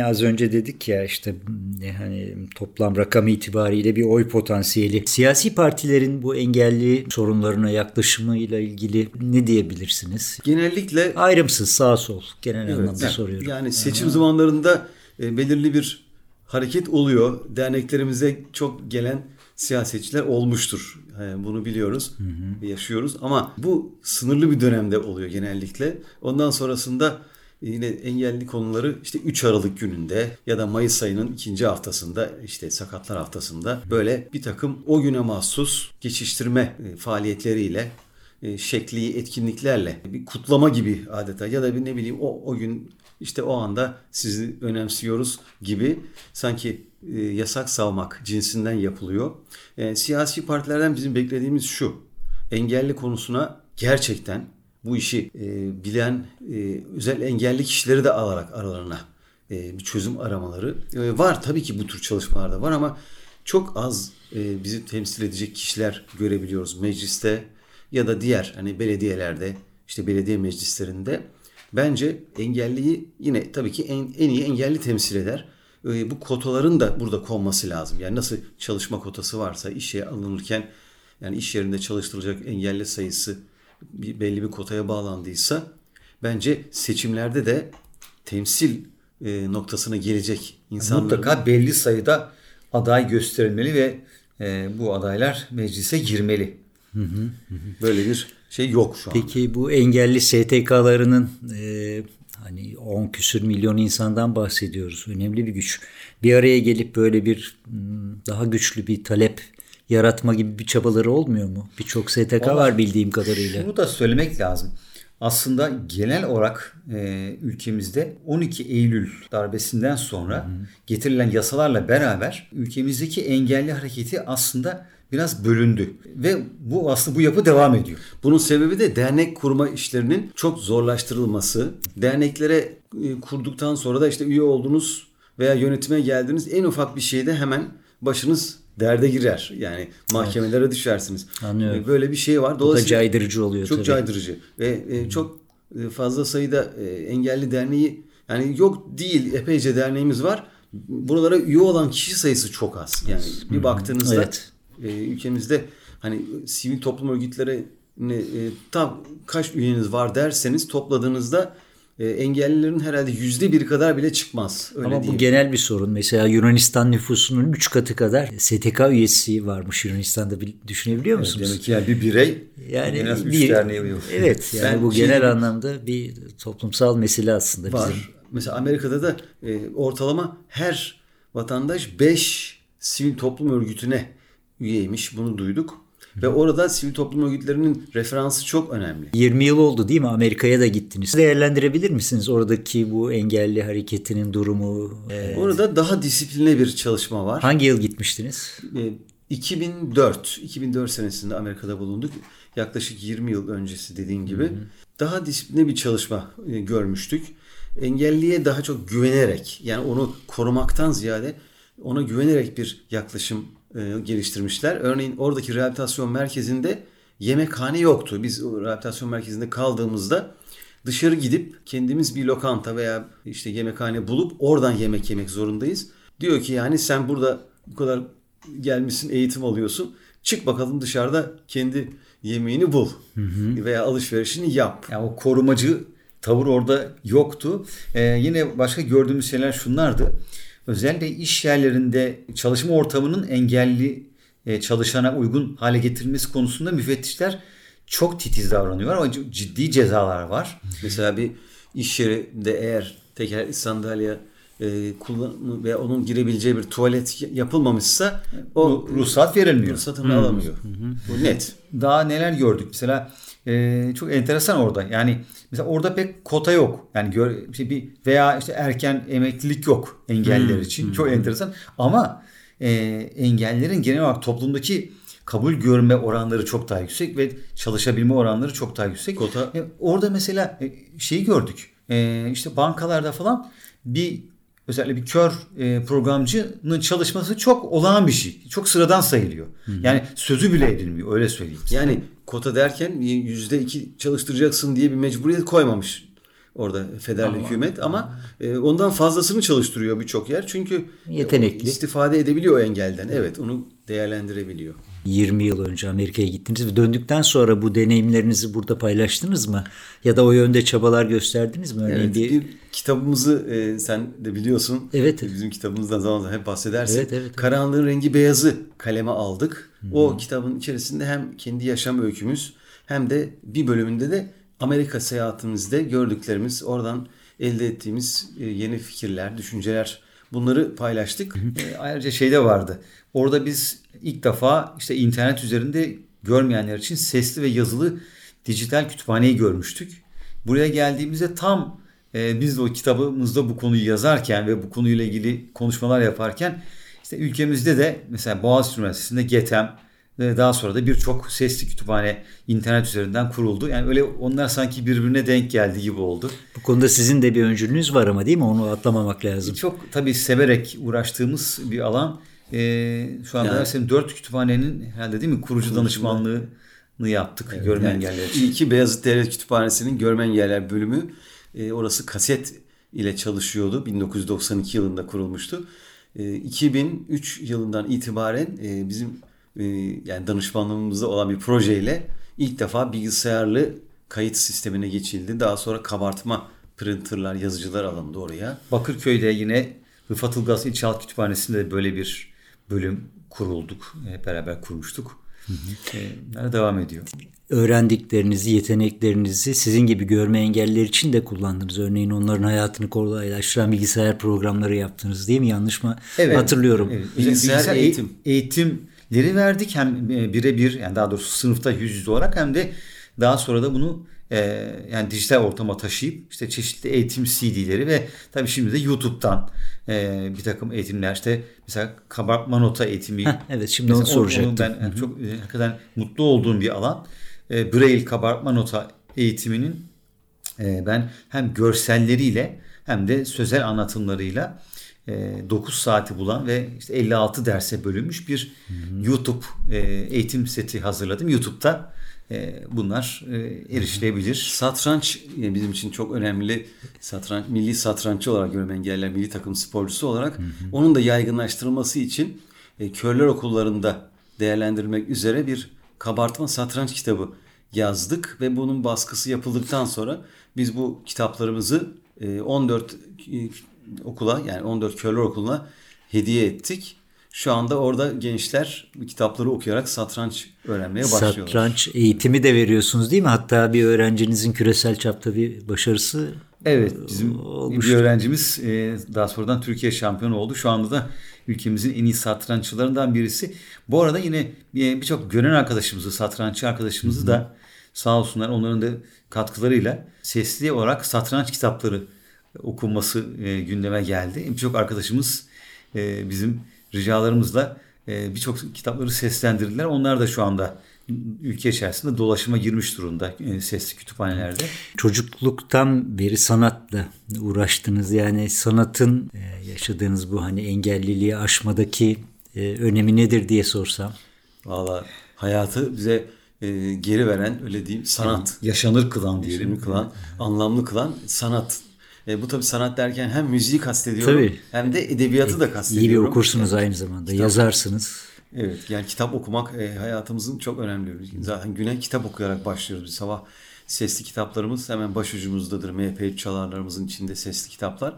Az önce dedik ya işte hani toplam rakam itibariyle bir oy potansiyeli. Siyasi partilerin bu engelli sorunlarına yaklaşımıyla ilgili ne diyebilirsiniz? Genellikle Ayrımsız sağ sol genel Evet, anlamda yani- soruyorum. Yani seçim zamanlarında e, belirli bir hareket oluyor. Derneklerimize çok gelen siyasetçiler olmuştur. E, bunu biliyoruz, yaşıyoruz. Ama bu sınırlı bir dönemde oluyor genellikle. Ondan sonrasında yine engelli konuları işte 3 Aralık gününde ya da Mayıs ayının ikinci haftasında işte sakatlar haftasında böyle bir takım o güne mahsus geçiştirme e, faaliyetleriyle e, şekli etkinliklerle bir kutlama gibi adeta ya da bir ne bileyim o o gün işte o anda sizi önemsiyoruz gibi sanki e, yasak savmak cinsinden yapılıyor. E, siyasi partilerden bizim beklediğimiz şu. Engelli konusuna gerçekten bu işi e, bilen e, özel engelli kişileri de alarak aralarına e, bir çözüm aramaları e, var. Tabii ki bu tür çalışmalarda var ama çok az e, bizi temsil edecek kişiler görebiliyoruz mecliste ya da diğer hani belediyelerde işte belediye meclislerinde. Bence engelliyi yine tabii ki en, en iyi engelli temsil eder. E, bu kotaların da burada konması lazım. Yani nasıl çalışma kotası varsa işe alınırken yani iş yerinde çalıştırılacak engelli sayısı bir, belli bir kotaya bağlandıysa bence seçimlerde de temsil e, noktasına gelecek insanların Mutlaka belli sayıda aday gösterilmeli ve e, bu adaylar meclise girmeli. böyle bir şey yok şu an. Peki bu engelli STK'larının e, hani 10 küsür milyon insandan bahsediyoruz. Önemli bir güç. Bir araya gelip böyle bir hmm, daha güçlü bir talep yaratma gibi bir çabaları olmuyor mu? Birçok STK var bildiğim kadarıyla. Şunu da söylemek lazım. Aslında genel olarak e, ülkemizde 12 Eylül darbesinden sonra getirilen yasalarla beraber ülkemizdeki engelli hareketi aslında biraz bölündü. Ve bu aslında bu yapı devam ediyor. Bunun sebebi de dernek kurma işlerinin çok zorlaştırılması. Derneklere e, kurduktan sonra da işte üye oldunuz veya yönetime geldiniz en ufak bir şeyde hemen başınız derde girer. Yani mahkemelere düşersiniz. Anlıyorum. Böyle bir şey var. Bu da Dolayısıyla caydırıcı oluyor çok tabii. caydırıcı ve e, çok e, fazla sayıda e, engelli derneği yani yok değil epeyce derneğimiz var. Buralara üye olan kişi sayısı çok az. Yani bir baktığınızda Evet. e, ülkemizde hani sivil toplum örgütleri e, tam kaç üyeniz var derseniz topladığınızda engellilerin herhalde yüzde bir kadar bile çıkmaz. Öyle Ama bu diyeyim. genel bir sorun. Mesela Yunanistan nüfusunun 3 katı kadar STK üyesi varmış Yunanistan'da Bil- düşünebiliyor musunuz? Demek ki yani bir birey Yani en az 3 bir- derneğe uyuyor. Evet yani Ben bu şey genel gibi- anlamda bir toplumsal mesele aslında var. bizim. Mesela Amerika'da da e, ortalama her vatandaş 5 sivil toplum örgütüne üyeymiş. Bunu duyduk. Ve orada sivil toplum örgütlerinin referansı çok önemli. 20 yıl oldu değil mi? Amerika'ya da gittiniz. Değerlendirebilir misiniz oradaki bu engelli hareketinin durumu? Ee, Orada daha disipline bir çalışma var. hangi yıl gitmiştiniz? E, 2004, 2004 senesinde Amerika'da bulunduk. Yaklaşık 20 yıl öncesi dediğin gibi. Daha disipline bir çalışma e, görmüştük. Engelliye daha çok güvenerek yani onu korumaktan ziyade ona güvenerek bir yaklaşım e, geliştirmişler. Örneğin oradaki rehabilitasyon merkezinde yemekhane yoktu. Biz o rehabilitasyon merkezinde kaldığımızda dışarı gidip kendimiz bir lokanta veya işte yemekhane bulup oradan yemek yemek zorundayız. Diyor ki yani sen burada bu kadar gelmişsin eğitim alıyorsun. Çık bakalım dışarıda kendi yemeğini bul. Veya alışverişini yap. Yani o korumacı tavır orada yoktu. Ee, yine başka gördüğümüz şeyler şunlardı. Özellikle iş yerlerinde çalışma ortamının engelli e, çalışana uygun hale getirilmesi konusunda müfettişler çok titiz davranıyor ama ciddi cezalar var. Mesela bir iş yerinde eğer tekerlekli sandalye e, kullanımı veya onun girebileceği bir tuvalet yapılmamışsa o Ru- ruhsat verilmiyor. ruhsatını alamıyor. Bu net. Daha neler gördük mesela e, çok enteresan orada yani mesela orada pek kota yok yani gör, işte bir veya işte erken emeklilik yok engelliler için çok enteresan ama e, engellilerin genel olarak toplumdaki kabul görme oranları çok daha yüksek ve çalışabilme oranları çok daha yüksek. Kota- E, orada mesela e, şeyi gördük. E, işte bankalarda falan bir özellikle bir kör e, programcının çalışması çok olağan bir şey. Çok sıradan sayılıyor. Yani sözü bile edilmiyor öyle söyleyeyim. Yani kota derken yüzde iki çalıştıracaksın diye bir mecburiyet koymamış orada federal hükümet ama e, ondan fazlasını çalıştırıyor birçok yer. Çünkü Yetenekli. istifade edebiliyor o engelden. Evet onu değerlendirebiliyor. 20 yıl önce Amerika'ya gittiniz ve döndükten sonra bu deneyimlerinizi burada paylaştınız mı? Ya da o yönde çabalar gösterdiniz mi? Örneğin Evet, bir- bir kitabımızı e, sen de biliyorsun. Evet. Bizim kitabımızdan zaman zaman hep bahsedersin. Evet, evet, evet. Karanlığın rengi beyazı kaleme aldık. O kitabın içerisinde hem kendi yaşam öykümüz hem de bir bölümünde de Amerika seyahatimizde gördüklerimiz, oradan elde ettiğimiz e, yeni fikirler, düşünceler bunları paylaştık. E, ayrıca şey de vardı. Orada biz ilk defa işte internet üzerinde görmeyenler için sesli ve yazılı dijital kütüphaneyi görmüştük. Buraya geldiğimizde tam e, biz de o kitabımızda bu konuyu yazarken ve bu konuyla ilgili konuşmalar yaparken işte ülkemizde de mesela Boğaziçi Üniversitesi'nde GETEM daha sonra da birçok sesli kütüphane internet üzerinden kuruldu. Yani öyle onlar sanki birbirine denk geldi gibi oldu. bu konuda sizin de bir öncülüğünüz var ama değil mi? Onu atlamamak lazım. Çok tabii severek uğraştığımız bir alan. Ee, şu anda Yani- yani, dört kütüphanenin herhalde değil mi kurucu danışmanlığını yaptık görme Yani engelliler için. İlki Beyazıt Devlet Kütüphanesi'nin Görme Engeller bölümü. E, orası kaset ile çalışıyordu. 1992 yılında kurulmuştu. E, 2003 yılından itibaren e, bizim yani danışmanlığımızda olan bir projeyle ilk defa bilgisayarlı kayıt sistemine geçildi. Daha sonra kabartma printerlar, yazıcılar alındı oraya. Bakırköy'de yine Rıfat Ilgaz İlçal Kütüphanesi'nde de böyle bir bölüm kurulduk. Hep beraber kurmuştuk. Ee, bunlar devam ediyor. öğrendiklerinizi, yeteneklerinizi sizin gibi görme engelliler için de kullandınız. Örneğin onların hayatını kolaylaştıran bilgisayar programları yaptınız değil mi? Yanlış mı hatırlıyorum? Evet. Bilgisayar e- eğitim. Eğitimleri verdik hem e, birebir yani daha doğrusu sınıfta yüz yüze olarak hem de daha sonra da bunu e, yani dijital ortama taşıyıp işte çeşitli eğitim CD'leri ve tabii şimdi de YouTube'dan e, bir takım eğitimler işte mesela kabartma nota eğitimi. Heh, evet, şimdi onu soracaktım. ben yani çok e, hakikaten mutlu olduğum bir alan. E, Braille kabartma nota eğitiminin e, ben hem görselleriyle hem de sözel anlatımlarıyla e, 9 saati bulan ve işte 56 derse bölünmüş bir YouTube e, eğitim seti hazırladım. YouTube'da e, bunlar e, erişilebilir. Satranç e, bizim için çok önemli. Satranç, milli satranççı olarak görme engelliler, milli takım sporcusu olarak onun da yaygınlaştırılması için e, körler okullarında değerlendirilmek üzere bir kabartma satranç kitabı yazdık ve bunun baskısı yapıldıktan sonra biz bu kitaplarımızı e, 14 e, okula yani 14 körler okuluna hediye ettik. Şu anda orada gençler kitapları okuyarak satranç öğrenmeye başlıyorlar. Satranç eğitimi de veriyorsunuz değil mi? Hatta bir öğrencinizin küresel çapta bir başarısı Evet bizim olmuş. bir öğrencimiz e, daha sonradan Türkiye şampiyonu oldu. Şu anda da ülkemizin en iyi satranççılarından birisi. Bu arada yine e, birçok gören arkadaşımızı, satranççı arkadaşımızı da sağ olsunlar onların da katkılarıyla sesli olarak satranç kitapları okunması e, gündeme geldi. Birçok arkadaşımız e, bizim ricalarımızla e, birçok kitapları seslendirdiler. Onlar da şu anda ülke içerisinde dolaşıma girmiş durumda e, sesli kütüphanelerde. çocukluktan beri sanatla uğraştınız. Yani sanatın e, yaşadığınız bu hani engelliliği aşmadaki e, önemi nedir diye sorsam. Valla hayatı bize e, geri veren öyle diyeyim sanat. Yaşanır kılan diyelim. Yaşamı kılan, anlamlı kılan sanat. E, bu tabi sanat derken hem müziği kastediyorum Tabii. hem de edebiyatı da İyi bir kastediyorum. okursunuz aynı zamanda. Yazarsınız. Evet yani kitap okumak e, hayatımızın çok önemli. Zaten güne kitap okuyarak başlıyoruz. Biz sabah sesli kitaplarımız hemen başucumuzdadır. MP3 çalarlarımızın içinde sesli kitaplar.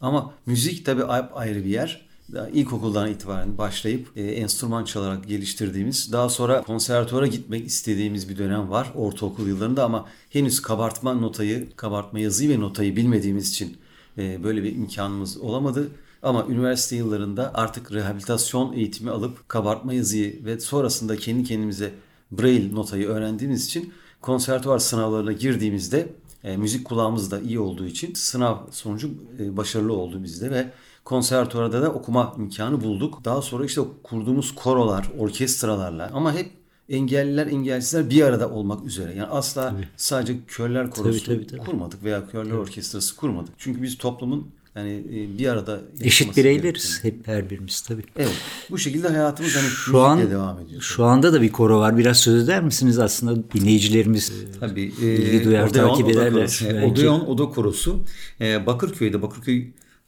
Ama müzik tabii ayrı bir yer. İlkokuldan itibaren başlayıp e, enstrüman çalarak geliştirdiğimiz, daha sonra konservatuara gitmek istediğimiz bir dönem var ortaokul yıllarında ama henüz kabartma notayı, kabartma yazıyı ve notayı bilmediğimiz için e, böyle bir imkanımız olamadı. Ama üniversite yıllarında artık rehabilitasyon eğitimi alıp kabartma yazıyı ve sonrasında kendi kendimize Braille notayı öğrendiğimiz için konservatuvar sınavlarına girdiğimizde e, müzik kulağımız da iyi olduğu için sınav sonucu e, başarılı oldu bizde ve konservatuvarda da okuma imkanı bulduk. Daha sonra işte kurduğumuz korolar, orkestralarla ama hep engelliler, engelsizler bir arada olmak üzere. Yani asla sadece körler korosu Tabii, tabii, tabii. kurmadık veya körler orkestrası kurmadık. Çünkü biz toplumun yani e, bir arada Eşit bireyleriz gerektiğini- hep her birimiz tabii. Evet. Bu şekilde hayatımız hani Şu an devam ediyor. şu anda da bir koro var. Biraz söz eder misiniz aslında dinleyicilerimiz e, Tabii. ilgi duyar, Odeon, takip ederler. Belki. Odeon Oda Korosu. E, Bakırköy'de Bakırköy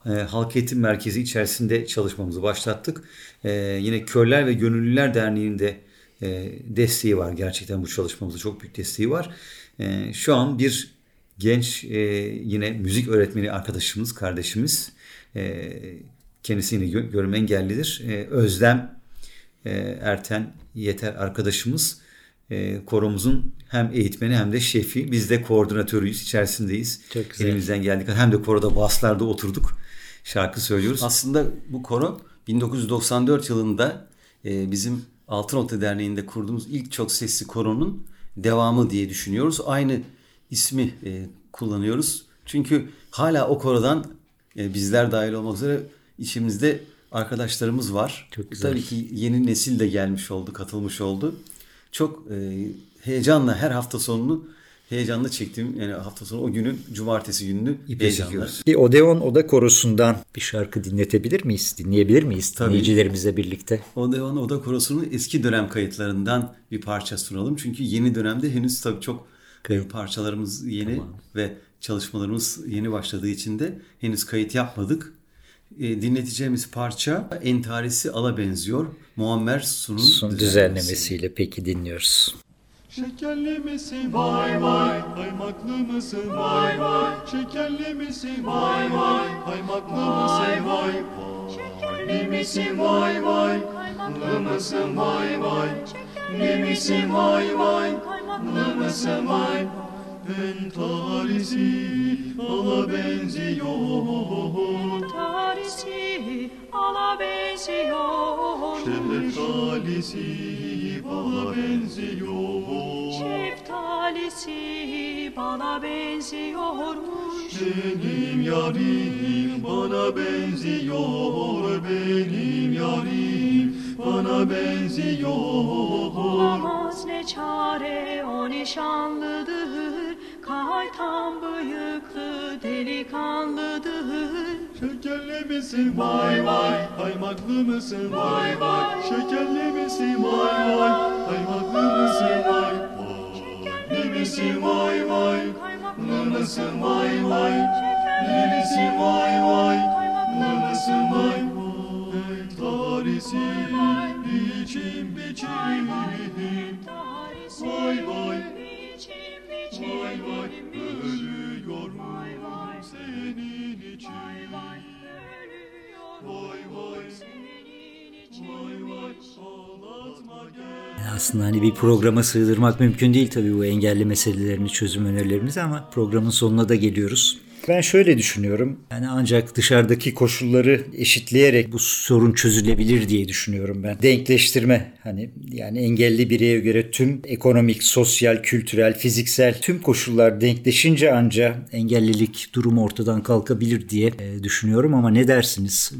e, Halk Eğitim Merkezi içerisinde çalışmamızı başlattık. E, yine Körler ve Gönüllüler Derneği'nde e, desteği var. Gerçekten bu çalışmamızda çok büyük desteği var. E, şu an bir genç e, yine müzik öğretmeni arkadaşımız, kardeşimiz. E, kendisi yine gö- görme engellidir. E, Özlem e, Erten Yeter arkadaşımız e, koromuzun hem eğitmeni hem de şefi. Biz de koordinatörüyüz, içerisindeyiz. Çok güzel. Elimizden geldik. Hem de koroda baslarda oturduk. Şarkı söylüyoruz. Aslında bu koro 1994 yılında e, bizim Altınolta Derneği'nde kurduğumuz ilk çok sesli koronun devamı diye düşünüyoruz. Aynı ismi e, kullanıyoruz. Çünkü hala o korodan e, bizler dahil olmak üzere içimizde arkadaşlarımız var. Çok güzel. Tabii ki yeni nesil de gelmiş oldu, katılmış oldu. Çok e, heyecanla her hafta sonunu heyecanla çektiğim yani hafta sonu o günün cumartesi gününü çekiyoruz. Bir Odeon Oda Korosu'ndan bir şarkı dinletebilir miyiz? Dinleyebilir miyiz Tabii. dinleyicilerimizle birlikte? O da Oda, Korosu'nun eski dönem kayıtlarından bir parça sunalım. Çünkü yeni dönemde henüz tabii çok e, parçalarımız yeni ve çalışmalarımız yeni başladığı için de henüz kayıt yapmadık. E, dinleteceğimiz parça Entarisi Ala benziyor. Muammer Sun'un Son düzenlemesiyle peki dinliyoruz. Şekerli misin vay vay Kaymaklı mısın vay vay. Şekerli misin vay vay Kaymaklı mısın vay vay. Misin vay vay Kaymaklı mısın vay vay. Ne misin vay vay Kaymaklı mısın vay. Ben tarisi ala benziyor. Tarisi ala benziyor. Şeftalisi bala benziyor. Şeftalisi bana benziyormuş. Benim yarim bana benziyor. Benim yarim bana benziyor Olamaz ne çare o nişanlıdır. Kaytan bıyıklı delikanlıdır. Şekerli misin vay vay Kaymaklı mısın? Vay vay Şekerli misin vay vay Kaymaklı mısın? Vay vay. Ne misin vay vay Ne mısın? Vay vay. Ne misin vay vay? Ne mısın? vay vay Aslında hani bir programa sığdırmak mümkün değil tabii bu engelli meselelerini çözüm önerilerimizi ama programın sonuna da geliyoruz. Ben şöyle düşünüyorum. Yani ancak dışarıdaki koşulları eşitleyerek bu sorun çözülebilir diye düşünüyorum ben. Denkleştirme hani yani engelli bireye göre tüm ekonomik, sosyal, kültürel, fiziksel tüm koşullar denkleşince anca engellilik durumu ortadan kalkabilir diye e, düşünüyorum ama ne dersiniz?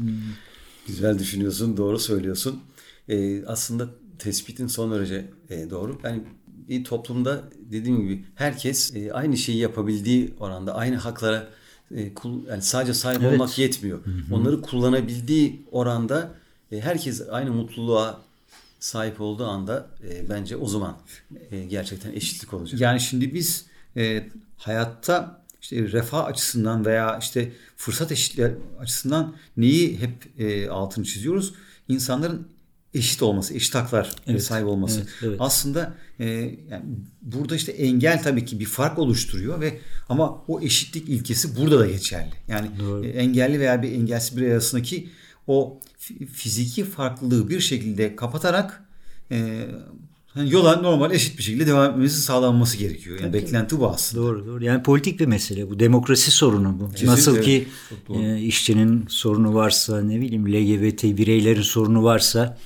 Güzel düşünüyorsun, doğru söylüyorsun. Ee, aslında tespitin son derece e, doğru. Yani bir toplumda dediğim gibi herkes e, aynı şeyi yapabildiği oranda aynı haklara yani sadece sahip Evet. olmak yetmiyor. Onları kullanabildiği oranda e, herkes aynı mutluluğa sahip olduğu anda e, bence o zaman e, gerçekten eşitlik olacak. Yani şimdi biz e, hayatta işte refah açısından veya işte fırsat eşitliği açısından neyi hep e, altını çiziyoruz? İnsanların eşit olması, eşit haklar Evet, sahip olması. evet, evet. Aslında e, yani burada işte engel tabii ki bir fark oluşturuyor ve ama o eşitlik ilkesi burada da geçerli. Yani e, engelli veya bir engelsiz birey arasındaki o fi- fiziki farklılığı bir şekilde kapatarak e, yani yola normal eşit bir şekilde devam etmesi sağlanması gerekiyor. Yani beklenti bu aslında. Doğru doğru. Yani politik bir mesele bu. Demokrasi sorunu bu. Kesinlikle, Nasıl ki e, işçinin sorunu varsa ne bileyim LGBT bireylerin sorunu varsa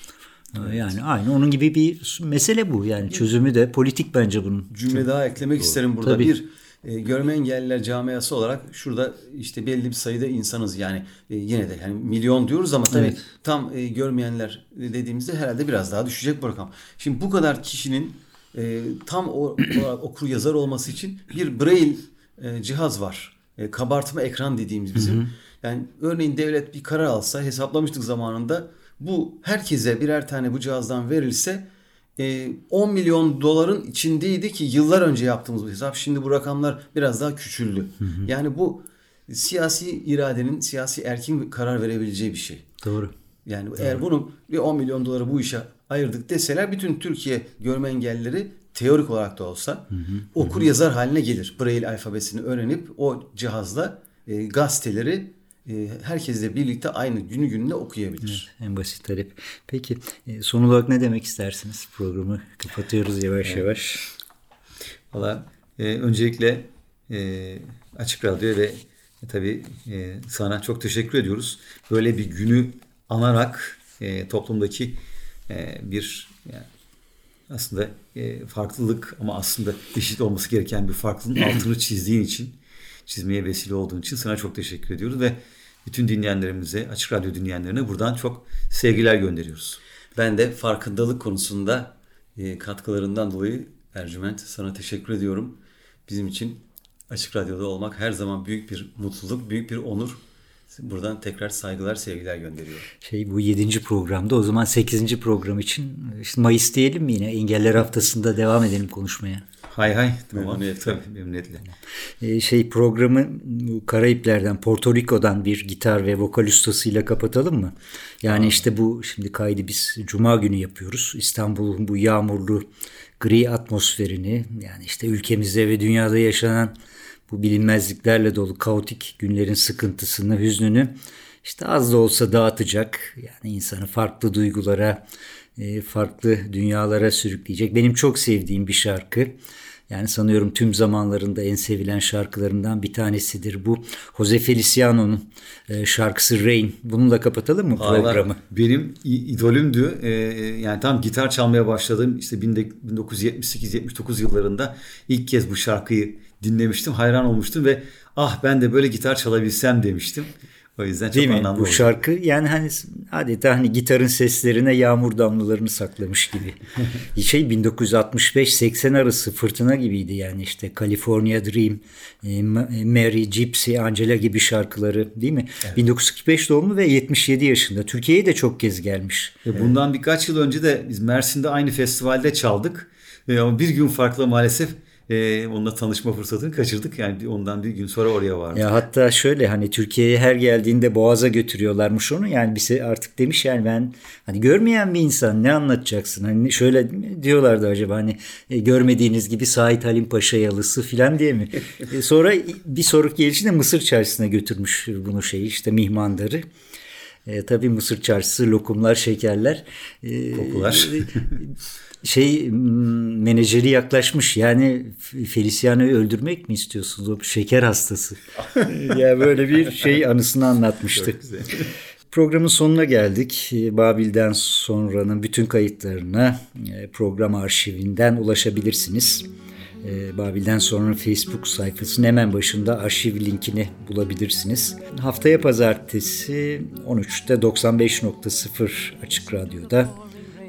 e, yani aynı onun gibi bir mesele bu. Yani çözümü de politik bence bunun. cümle daha eklemek isterim burada. Tabii. Bir e, görme engelliler camiası olarak şurada işte belli bir sayıda insanız yani e, yine de yani milyon diyoruz ama tabii Evet. tam e, görmeyenler dediğimizde herhalde biraz daha düşecek bu rakam. Şimdi bu kadar kişinin e, tam o, olarak <coughs> okur yazar olması için bir braille e, cihaz var. E, kabartma ekran dediğimiz bizim. Yani örneğin devlet bir karar alsa hesaplamıştık zamanında bu herkese birer tane bu cihazdan verilse e, 10 milyon doların içindeydi ki yıllar önce yaptığımız bu hesap. Şimdi bu rakamlar biraz daha küçüldü. Yani bu siyasi iradenin, siyasi erkin karar verebileceği bir şey. Doğru. Yani eğer bunu bir 10 milyon doları bu işe ayırdık deseler bütün Türkiye görme engellileri teorik olarak da olsa okur yazar haline gelir. Braille alfabesini öğrenip o cihazla e, gazeteleri e, herkesle birlikte aynı günü gününe okuyabilir. En basit talep. Peki e, son olarak ne demek istersiniz? Programı kapatıyoruz yavaş yavaş. Valla e, öncelikle e, Açık Radyo ve e, tabii e, sana çok teşekkür ediyoruz. Böyle bir günü anarak e, toplumdaki e, bir yani aslında e, farklılık ama aslında eşit olması gereken bir farklılığın <clears throat> altını çizdiğin için, çizmeye vesile olduğun için sana çok teşekkür ediyoruz ve bütün dinleyenlerimize, Açık Radyo dinleyenlerine buradan çok sevgiler gönderiyoruz. Ben de farkındalık konusunda e, katkılarından dolayı Ercüment sana teşekkür ediyorum. Bizim için Açık Radyo'da olmak her zaman büyük bir mutluluk, büyük bir onur. Buradan tekrar saygılar, sevgiler gönderiyorum. Şey bu 7. programda o zaman 8. program için işte Mayıs diyelim mi yine engeller haftasında devam edelim konuşmaya. Hay hay. Tamam. Memnuniyetle. Tabii, memnuniyetle. E, şey programı Karayipler'den Porto Rico'dan bir gitar ve vokal ustasıyla kapatalım mı? Yani işte bu şimdi kaydı biz cuma günü yapıyoruz. İstanbul'un bu yağmurlu gri atmosferini yani işte ülkemizde ve dünyada yaşanan bu bilinmezliklerle dolu kaotik günlerin sıkıntısını, hüznünü işte az da olsa dağıtacak. Yani insanı farklı duygulara, farklı dünyalara sürükleyecek. Benim çok sevdiğim bir şarkı. Yani sanıyorum tüm zamanlarında en sevilen şarkılarından bir tanesidir bu. Jose Feliciano'nun e, şarkısı Rain. Bununla kapatalım mı programı? Benim idolümdü. Ee, yani tam gitar çalmaya başladığım işte 1978-79 yıllarında ilk kez bu şarkıyı dinlemiştim. Hayran olmuştum ve ah ben de böyle gitar çalabilsem demiştim. O yüzden çok Değil mi? anlamlı Bu oldu. şarkı yani hani adeta hani gitarın seslerine yağmur damlalarını saklamış gibi. <laughs> şey 1965-80 arası fırtına gibiydi yani işte California Dream, e, Mary, Gypsy, Angela gibi şarkıları değil mi? 1945 doğumlu ve 77 yaşında. Türkiye'ye de çok kez gelmiş. Ve Bundan birkaç yıl önce de biz Mersin'de aynı festivalde çaldık. Ama bir gün farklı maalesef e, onunla tanışma fırsatını kaçırdık. Yani ondan bir gün sonra oraya vardık. Ya hatta şöyle hani Türkiye'ye her geldiğinde Boğaz'a götürüyorlarmış onu. Yani bize artık demiş yani ben hani görmeyen bir insan ne anlatacaksın? Hani şöyle diyorlardı acaba hani e, görmediğiniz gibi Sait Halim Paşa yalısı filan diye mi? <laughs> E, sonra bir sonraki gelişinde Mısır çarşısına götürmüş bunu şey işte mihmandarı. E, tabii Mısır çarşısı, lokumlar, şekerler. E, Kokular. Şey menajeri yaklaşmış. Yani Feliciano'yu öldürmek mi istiyorsunuz? O şeker hastası. <laughs> Ya böyle bir şey anısını anlatmıştık. Programın sonuna geldik. Babil'den sonranın bütün kayıtlarına e, program arşivinden ulaşabilirsiniz. E, Babil'den sonranın Facebook sayfasının hemen başında arşiv linkini bulabilirsiniz. Haftaya pazartesi 13'te 95.0 Açık Radyo'da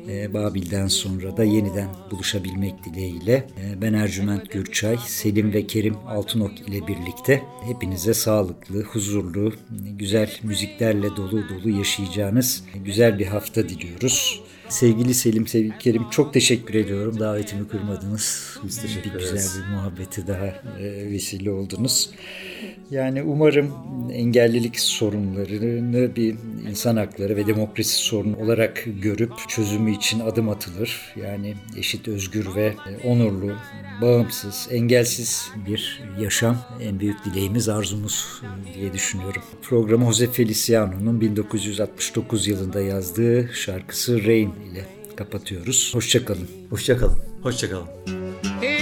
e, Babil'den sonra da yeniden buluşabilmek dileğiyle e, ben Ercüment Gürçay, Selim ve Kerim Altınok ile birlikte hepinize sağlıklı, huzurlu, güzel müziklerle dolu dolu yaşayacağınız güzel bir hafta diliyoruz. Sevgili Selim, sevgili Kerim çok teşekkür ediyorum. Davetimi kırmadınız. Biz teşekkür bir güzel ederiz. bir muhabbeti daha e, vesile oldunuz. Yani umarım engellilik sorunlarını bir insan hakları ve demokrasi sorunu olarak görüp çözümü için adım atılır. Yani eşit, özgür ve onurlu, bağımsız, engelsiz bir yaşam en büyük dileğimiz, arzumuz diye düşünüyorum. Programı Jose Feliciano'nun 1969 yılında yazdığı şarkısı Rain ile kapatıyoruz. Hoşçakalın. Hoşçakalın. Hoşçakalın. It's